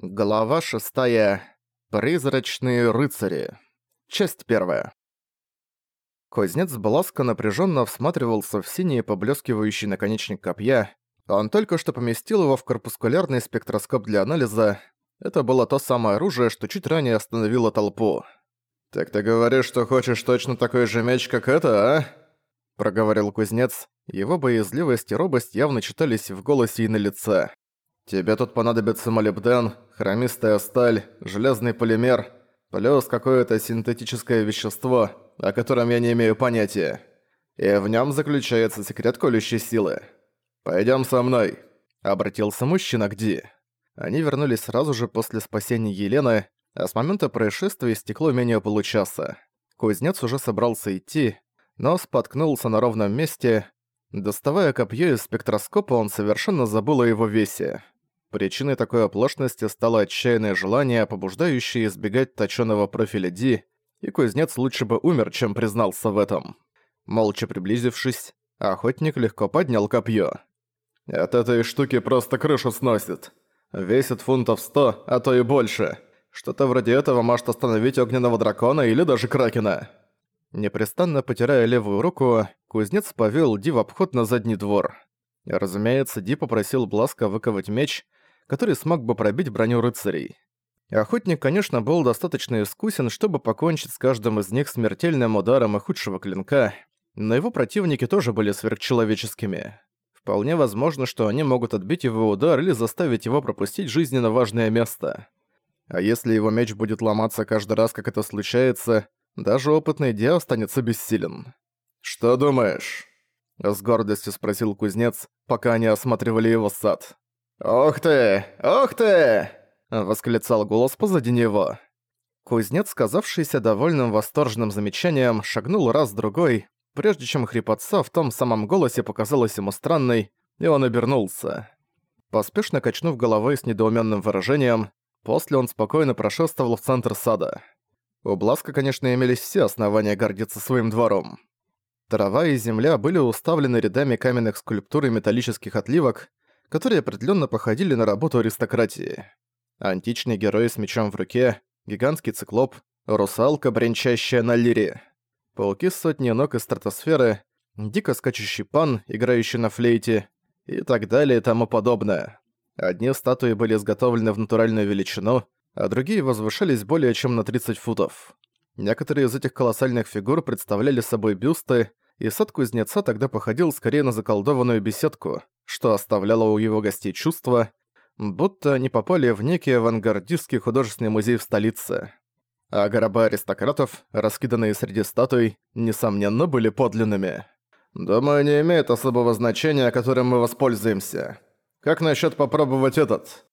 Глава шестая. Призрачные рыцари. Часть первая. Кузнец Бласка напряженно всматривался в синий поблескивающий наконечник копья. Он только что поместил его в корпускулярный спектроскоп для анализа. Это было то самое оружие, что чуть ранее остановило толпу. «Так ты говоришь, что хочешь точно такой же меч, как это, а?» Проговорил кузнец. Его боязливость и робость явно читались в голосе и на лице. «Тебе тут понадобится молибден, хромистая сталь, железный полимер, плюс какое-то синтетическое вещество, о котором я не имею понятия. И в нем заключается секрет колющей силы. Пойдем со мной», — обратился мужчина к Ди. Они вернулись сразу же после спасения Елены, а с момента происшествия истекло менее получаса. Кузнец уже собрался идти, но споткнулся на ровном месте. Доставая копье из спектроскопа, он совершенно забыл о его весе. Причиной такой оплошности стало отчаянное желание, побуждающее избегать точёного профиля Ди, и кузнец лучше бы умер, чем признался в этом. Молча приблизившись, охотник легко поднял копье. «От этой штуки просто крышу сносит. Весит фунтов сто, а то и больше. Что-то вроде этого может остановить огненного дракона или даже кракена». Непрестанно потирая левую руку, кузнец повел Ди в обход на задний двор. Разумеется, Ди попросил Бласка выковать меч, который смог бы пробить броню рыцарей. Охотник, конечно, был достаточно искусен, чтобы покончить с каждым из них смертельным ударом и худшего клинка, но его противники тоже были сверхчеловеческими. Вполне возможно, что они могут отбить его удар или заставить его пропустить жизненно важное место. А если его меч будет ломаться каждый раз, как это случается, даже опытный Ди останется бессилен. «Что думаешь?» — с гордостью спросил кузнец, пока они осматривали его сад. «Ух ты! Ух ты!» — восклицал голос позади него. Кузнец, казавшийся довольным восторженным замечанием, шагнул раз-другой, прежде чем хрипотца в том самом голосе показалась ему странной, и он обернулся. Поспешно качнув головой с недоуменным выражением, после он спокойно прошествовал в центр сада. У Бласка, конечно, имелись все основания гордиться своим двором. Трава и земля были уставлены рядами каменных скульптур и металлических отливок, которые определенно походили на работу аристократии. Античный герой с мечом в руке, гигантский циклоп, русалка, бренчащая на лире. Пауки с сотни ног из стратосферы, дико скачущий пан, играющий на флейте, и так далее и тому подобное. Одни статуи были изготовлены в натуральную величину, а другие возвышались более чем на 30 футов. Некоторые из этих колоссальных фигур представляли собой бюсты, и сад кузнеца тогда походил скорее на заколдованную беседку, что оставляло у его гостей чувство, будто они попали в некий авангардистский художественный музей в столице. А гроба аристократов, раскиданные среди статуй, несомненно, были подлинными. «Думаю, не имеет особого значения, которым мы воспользуемся. Как насчет попробовать этот?»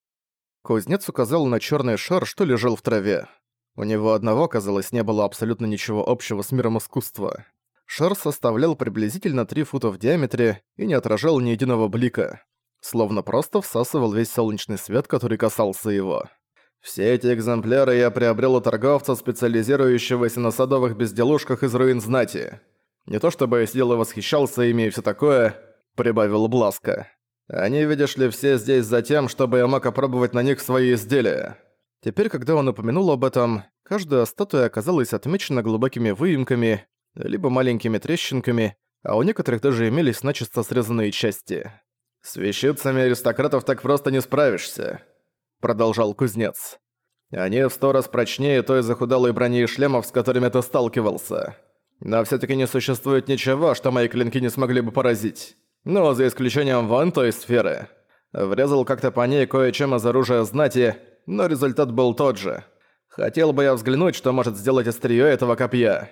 Кузнец указал на черный шар, что лежал в траве. У него одного, казалось, не было абсолютно ничего общего с миром искусства. Шар составлял приблизительно 3 фута в диаметре и не отражал ни единого блика, словно просто всасывал весь солнечный свет, который касался его. Все эти экземпляры я приобрел у торговца, специализирующегося на садовых безделушках из руин знати. Не то чтобы я сидел и восхищался ими и всё такое, прибавил Бласка. Они, видишь ли, все здесь за тем, чтобы я мог опробовать на них свои изделия. Теперь, когда он упомянул об этом, каждая статуя оказалась отмечена глубокими выемками, либо маленькими трещинками, а у некоторых даже имелись начисто срезанные части. «С вещицами аристократов так просто не справишься», — продолжал кузнец. «Они в сто раз прочнее той захудалой брони и шлемов, с которыми ты сталкивался. Но все таки не существует ничего, что мои клинки не смогли бы поразить. Ну, за исключением вон той сферы. Врезал как-то по ней кое-чем из оружия знати, но результат был тот же. Хотел бы я взглянуть, что может сделать острие этого копья.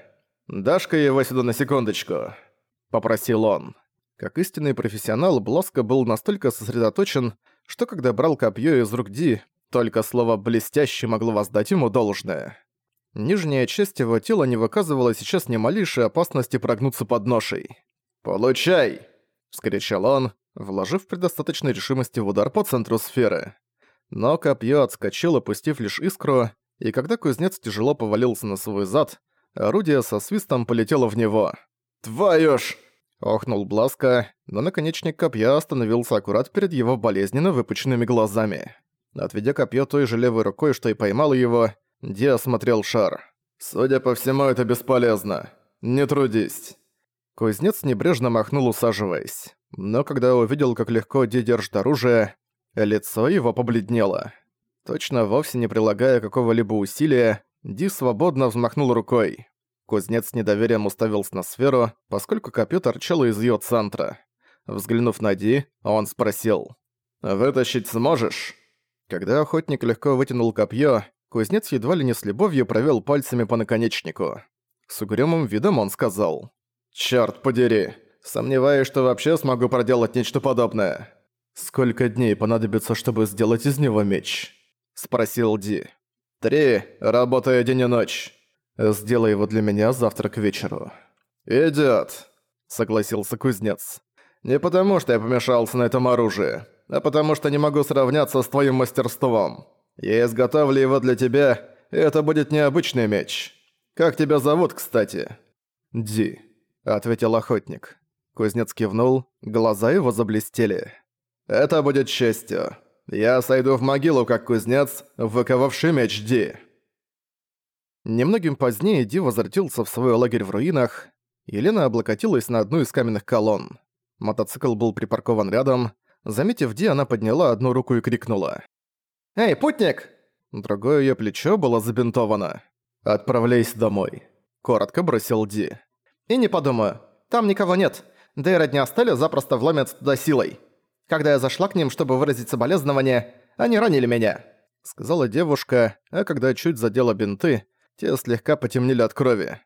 «Дашь-ка его сюда на секундочку», — попросил он. Как истинный профессионал, Блоско был настолько сосредоточен, что когда брал копье из рук Ди, только слово «блестяще» могло воздать ему должное. Нижняя часть его тела не выказывала сейчас ни малейшей опасности прогнуться под ношей. «Получай!» — вскричал он, вложив предостаточной решимости в удар по центру сферы. Но копье отскочило, пустив лишь искру, и когда кузнец тяжело повалился на свой зад, Орудие со свистом полетело в него. «Твою ж!» — охнул Бласка, но наконечник копья остановился аккурат перед его болезненно выпученными глазами. Отведя копье той же левой рукой, что и поймал его, Ди осмотрел шар. «Судя по всему, это бесполезно. Не трудись». Кузнец небрежно махнул, усаживаясь. Но когда увидел, как легко Ди держит оружие, лицо его побледнело. Точно вовсе не прилагая какого-либо усилия, Ди свободно взмахнул рукой. Кузнец с недоверием уставился на сферу, поскольку копье торчало из её центра. Взглянув на Ди, он спросил. «Вытащить сможешь?» Когда охотник легко вытянул копье, кузнец едва ли не с любовью провел пальцами по наконечнику. С угрюмым видом он сказал. «Чёрт подери! Сомневаюсь, что вообще смогу проделать нечто подобное». «Сколько дней понадобится, чтобы сделать из него меч?» – спросил Ди. «Три, работая день и ночь. Сделай его для меня завтра к вечеру». «Идёт», – согласился кузнец. «Не потому, что я помешался на этом оружии а потому что не могу сравняться с твоим мастерством. Я изготовлю его для тебя, и это будет необычный меч. Как тебя зовут, кстати?» «Ди», — ответил охотник. Кузнец кивнул, глаза его заблестели. «Это будет честью. Я сойду в могилу, как кузнец, выковавший меч Ди». Немногим позднее Ди возвратился в свой лагерь в руинах. Елена облокотилась на одну из каменных колонн. Мотоцикл был припаркован рядом, Заметив Ди, она подняла одну руку и крикнула. «Эй, путник!» Другое её плечо было забинтовано. «Отправляйся домой», — коротко бросил Ди. «И не подумаю. Там никого нет. Да и родня Стеля запросто вломятся туда силой. Когда я зашла к ним, чтобы выразить соболезнование, они ранили меня», — сказала девушка, а когда чуть задела бинты, те слегка потемнели от крови.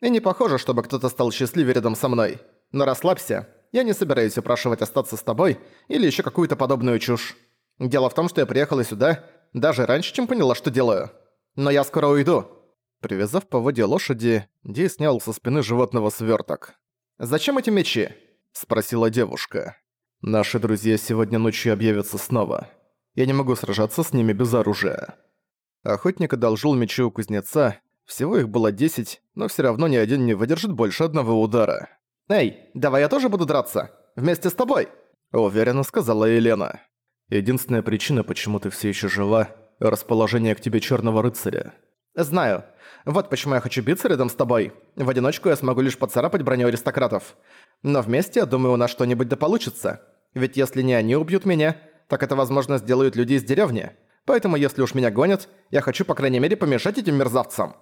«И не похоже, чтобы кто-то стал счастливее рядом со мной. Но расслабься, я не собираюсь упрашивать остаться с тобой или еще какую-то подобную чушь. Дело в том, что я приехала сюда даже раньше, чем поняла, что делаю. Но я скоро уйду». Привязав по воде лошади, Ди снял со спины животного сверток. «Зачем эти мечи?» – спросила девушка. «Наши друзья сегодня ночью объявятся снова. Я не могу сражаться с ними без оружия». Охотник одолжил мечи у кузнеца, всего их было десять, но все равно ни один не выдержит больше одного удара. «Эй, давай я тоже буду драться? Вместе с тобой?» Уверенно сказала Елена. «Единственная причина, почему ты все еще жива – расположение к тебе черного рыцаря». «Знаю. Вот почему я хочу биться рядом с тобой. В одиночку я смогу лишь поцарапать броню аристократов. Но вместе, я думаю, у нас что-нибудь да получится. Ведь если не они убьют меня, так это, возможно, сделают люди из деревни. Поэтому, если уж меня гонят, я хочу, по крайней мере, помешать этим мерзавцам».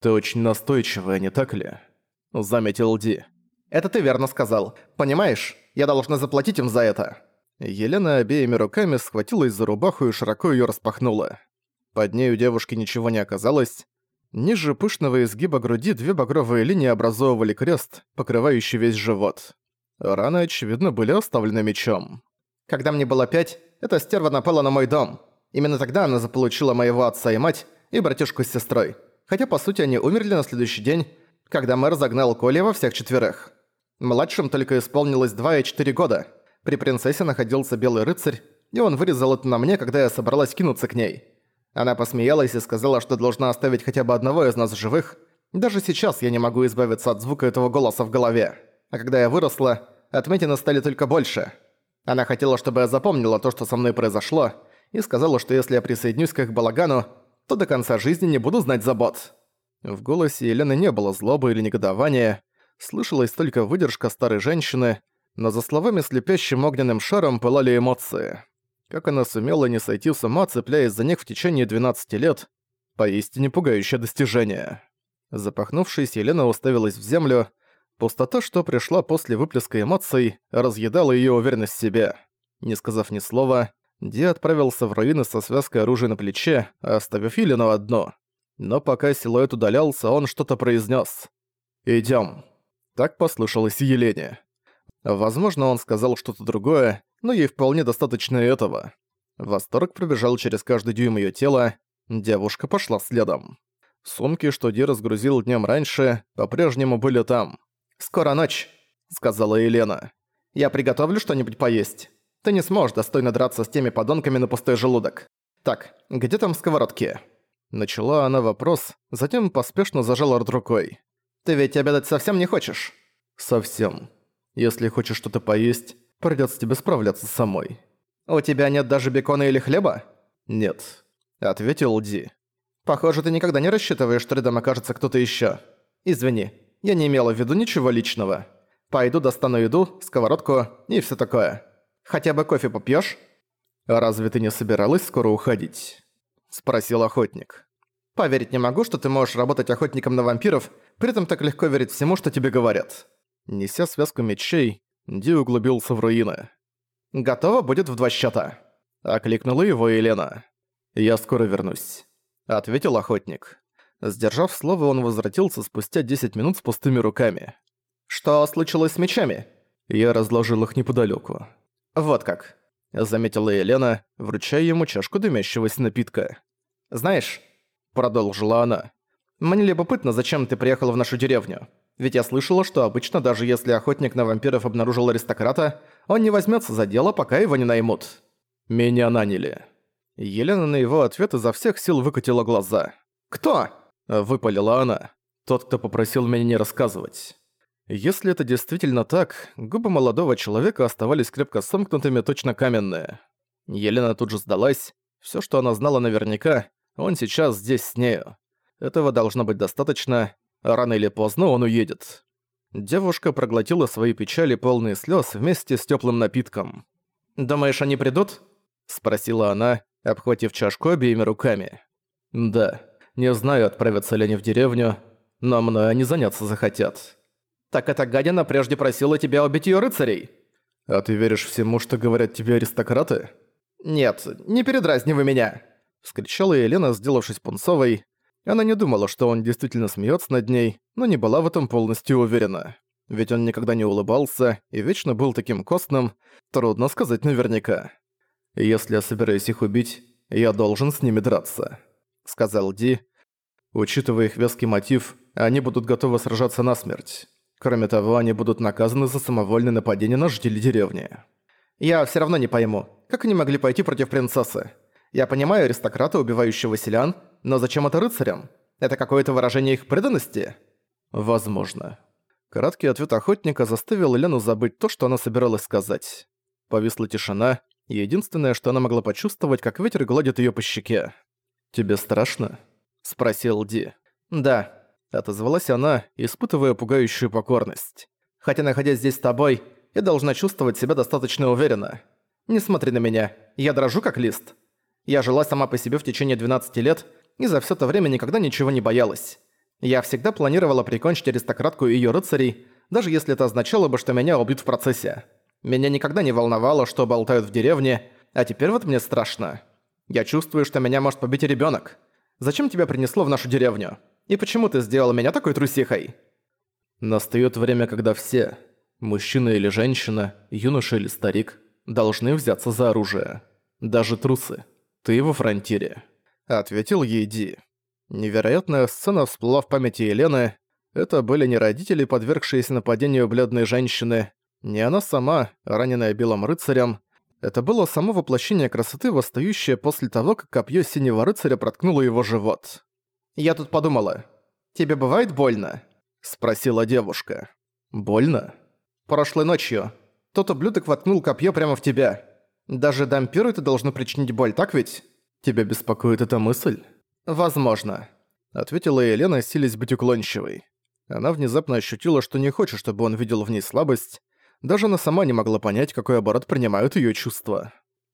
«Ты очень настойчивая, не так ли?» – заметил Ди. Это ты верно сказал. Понимаешь, я должна заплатить им за это». Елена обеими руками схватилась за рубаху и широко её распахнула. Под ней у девушки ничего не оказалось. Ниже пышного изгиба груди две багровые линии образовывали крест, покрывающий весь живот. Раны, очевидно, были оставлены мечом. «Когда мне было пять, эта стерва напала на мой дом. Именно тогда она заполучила моего отца и мать, и братишку с сестрой. Хотя, по сути, они умерли на следующий день, когда мэр загнал Коля во всех четверых. Младшим только исполнилось 2 и 4 года. При принцессе находился белый рыцарь, и он вырезал это на мне, когда я собралась кинуться к ней. Она посмеялась и сказала, что должна оставить хотя бы одного из нас живых. Даже сейчас я не могу избавиться от звука этого голоса в голове. А когда я выросла, отметины стали только больше. Она хотела, чтобы я запомнила то, что со мной произошло, и сказала, что если я присоединюсь к их балагану, то до конца жизни не буду знать забот. В голосе Елены не было злобы или негодования, слышалась только выдержка старой женщины, но за словами слепящим огненным шаром пылали эмоции. Как она сумела не сойти с ума, цепляясь за них в течение 12 лет, поистине пугающее достижение. Запахнувшись, Елена уставилась в землю. Пустота, что пришла после выплеска эмоций, разъедала её уверенность в себе. Не сказав ни слова, Ди отправился в руины со связкой оружия на плече, оставив Елену одну. Но пока силуэт удалялся, он что-то произнес. «Идём». Так послышалось Елене. Возможно, он сказал что-то другое, но ей вполне достаточно этого. Восторг пробежал через каждый дюйм её тела, девушка пошла следом. Сумки, что Ди разгрузил днём раньше, по-прежнему были там. «Скоро ночь», — сказала Елена. «Я приготовлю что-нибудь поесть. Ты не сможешь достойно драться с теми подонками на пустой желудок. Так, где там сковородки?» Начала она вопрос, затем поспешно зажала рот рукой. Ты ведь обедать совсем не хочешь?» «Совсем. Если хочешь что-то поесть, придётся тебе справляться самой». «У тебя нет даже бекона или хлеба?» «Нет», — ответил Ди. «Похоже, ты никогда не рассчитываешь, что рядом окажется кто-то ещё. Извини, я не имела в виду ничего личного. Пойду достану еду, сковородку и всё такое. Хотя бы кофе попьёшь?» «Разве ты не собиралась скоро уходить?» — спросил охотник. «Поверить не могу, что ты можешь работать охотником на вампиров, при этом так легко верить всему, что тебе говорят». Неся связку мечей, Ди углубился в руины. «Готово будет в два счета. окликнула его Елена. «Я скоро вернусь», — ответил охотник. Сдержав слово, он возвратился спустя 10 минут с пустыми руками. «Что случилось с мечами?» Я разложил их неподалеку. «Вот как заметила Елена, вручая ему чашку дымящегося напитка. «Знаешь», — продолжила она, — «мне любопытно, зачем ты приехал в нашу деревню. Ведь я слышала, что обычно, даже если охотник на вампиров обнаружил аристократа, он не возьмется за дело, пока его не наймут». «Меня наняли». Елена на его ответ изо всех сил выкатила глаза. «Кто?» — выпалила она. «Тот, кто попросил меня не рассказывать». Если это действительно так, губы молодого человека оставались крепко сомкнутыми, точно каменные. Елена тут же сдалась. Всё, что она знала наверняка, он сейчас здесь с нею. Этого должно быть достаточно, рано или поздно он уедет. Девушка проглотила свои печали, полные слёз, вместе с тёплым напитком. «Думаешь, они придут?» — спросила она, обхватив чашку обеими руками. «Да. Не знаю, отправятся ли они в деревню, но мной они заняться захотят». Так эта гадина прежде просила тебя убить её рыцарей. А ты веришь всему, что говорят тебе аристократы? Нет, не передразнивай меня. Вскричала Елена, сделавшись пунцовой. Она не думала, что он действительно смеется над ней, но не была в этом полностью уверена. Ведь он никогда не улыбался и вечно был таким костным, трудно сказать наверняка. «Если я собираюсь их убить, я должен с ними драться», — сказал Ди. Учитывая их веский мотив, они будут готовы сражаться насмерть. Кроме того, они будут наказаны за самовольное нападение на жителей деревни. Я все равно не пойму, как они могли пойти против принцессы? Я понимаю аристократа, убивающего селян, но зачем это рыцарям? Это какое-то выражение их преданности? Возможно. Краткий ответ охотника заставил Лену забыть то, что она собиралась сказать. Повисла тишина, и единственное, что она могла почувствовать, как ветер гладит ее по щеке. «Тебе страшно?» — спросил Ди. «Да», Отозвалась она, испытывая пугающую покорность. «Хотя, находясь здесь с тобой, я должна чувствовать себя достаточно уверенно. Не смотри на меня, я дрожу как лист. Я жила сама по себе в течение 12 лет и за всё это время никогда ничего не боялась. Я всегда планировала прикончить аристократку и её рыцарей, даже если это означало бы, что меня убьют в процессе. Меня никогда не волновало, что болтают в деревне, а теперь вот мне страшно. Я чувствую, что меня может побить ребёнок. Зачем тебя принесло в нашу деревню? И почему ты сделал меня такой трусихой?» Настаёт время, когда все, мужчина или женщина, юноша или старик, должны взяться за оружие. Даже трусы. Ты во фронтире. Ответил ей Ди. Невероятная сцена всплыла в памяти Елены. Это были не родители, подвергшиеся нападению бледной женщины, не она сама, раненая белым рыцарем. Это было само воплощение красоты, восстающее после того, как копье синего рыцаря проткнуло его живот. «Я тут подумала. Тебе бывает больно?» – спросила девушка. «Больно?» «Прошлой ночью. Тот ублюдок воткнул копье прямо в тебя. Даже дампиру это должно причинить боль, так ведь?» «Тебя беспокоит эта мысль?» «Возможно», — ответила Елена, силясь быть уклончивой. Она внезапно ощутила, что не хочет, чтобы он видел в ней слабость. Даже она сама не могла понять, какой оборот принимают её чувства.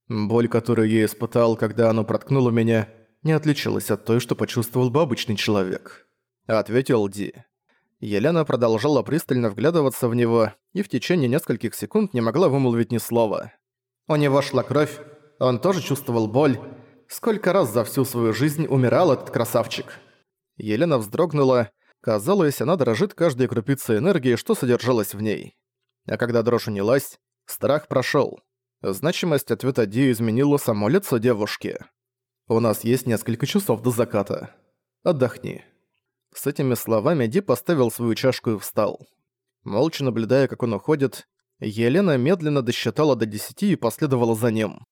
Боль, которую я испытал, когда оно проткнуло меня, не отличалась от той, что почувствовал бы обычный человек», — ответил Ди. Елена продолжала пристально вглядываться в него и в течение нескольких секунд не могла вымолвить ни слова. У него шла кровь, он тоже чувствовал боль. Сколько раз за всю свою жизнь умирал этот красавчик? Елена вздрогнула. Казалось, она дрожит каждой крупицей энергии, что содержалось в ней. А когда дрожь унялась, страх прошёл. Значимость ответа Ди изменила само лицо девушки. У нас есть несколько часов до заката. Отдохни». С этими словами Ди поставил свою чашку и встал. Молча наблюдая, как он уходит, Елена медленно досчитала до десяти и последовала за ним.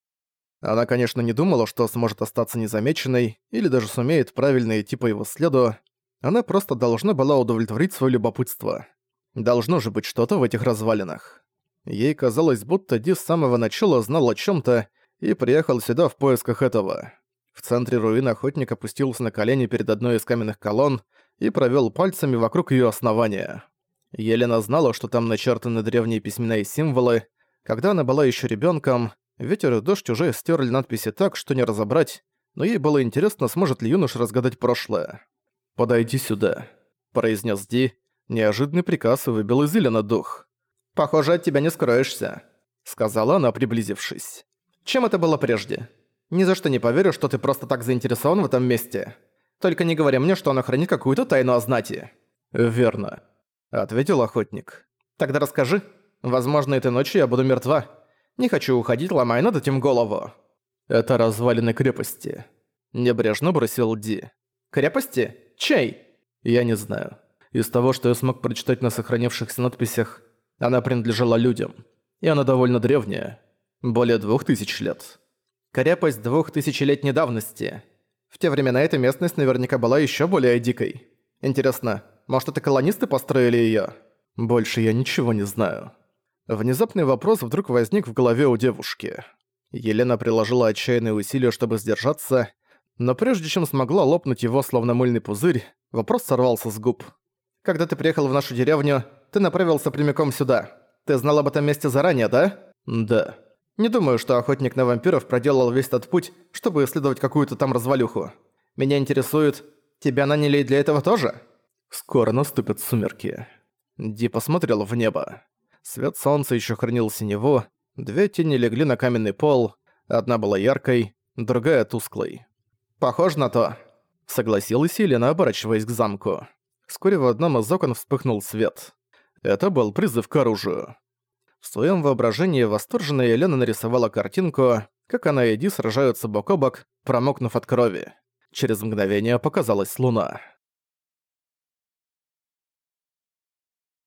Она, конечно, не думала, что сможет остаться незамеченной или даже сумеет правильно идти по его следу. Она просто должна была удовлетворить свое любопытство. Должно же быть что-то в этих развалинах. Ей казалось, будто Ди с самого начала знал о чем то и приехал сюда в поисках этого. В центре руин охотник опустился на колени перед одной из каменных колонн и провёл пальцами вокруг её основания. Елена знала, что там начертаны древние письмена и символы. Когда она была ещё ребёнком, ветер и дождь уже стёрли надписи так, что не разобрать, но ей было интересно, сможет ли юнош разгадать прошлое. «Подойди сюда», — произнес Ди. Неожиданный приказ выбил из Илена дух. «Похоже, от тебя не скроешься», — сказала она, приблизившись. «Чем это было прежде? Ни за что не поверю, что ты просто так заинтересован в этом месте. Только не говори мне, что оно хранит какую-то тайну о знати». «Верно», — ответил охотник. «Тогда расскажи. Возможно, этой ночью я буду мертва. Не хочу уходить, ломая над этим голову». «Это развалины крепости», — небрежно бросил Ди. «Крепости? Чей?» «Я не знаю. Из того, что я смог прочитать на сохранившихся надписях, она принадлежала людям. И она довольно древняя. Более двух тысяч лет». «Крепость двухтысячелетней давности. В те времена эта местность наверняка была еще более дикой. Интересно, может это колонисты построили ее? Больше я ничего не знаю». Внезапный вопрос вдруг возник в голове у девушки. Елена приложила отчаянные усилия, чтобы сдержаться, но прежде чем смогла лопнуть его, словно мыльный пузырь, вопрос сорвался с губ. «Когда ты приехал в нашу деревню, ты направился прямиком сюда. Ты знал об этом месте заранее, да?» «Да». «Не думаю, что охотник на вампиров проделал весь этот путь, чтобы исследовать какую-то там развалюху. Меня интересует, тебя наняли для этого тоже?» «Скоро наступят сумерки». Ди посмотрел в небо. Свет солнца еще хранил синеву, Две тени легли на каменный пол, одна была яркой, другая тусклой. «Похоже на то», — согласилась Елена, оборачиваясь к замку. Вскоре в одном из окон вспыхнул свет. Это был призыв к оружию. В своем воображении восторженная Елена нарисовала картинку, как она и Ди сражаются бок о бок, промокнув от крови. Через мгновение показалась луна.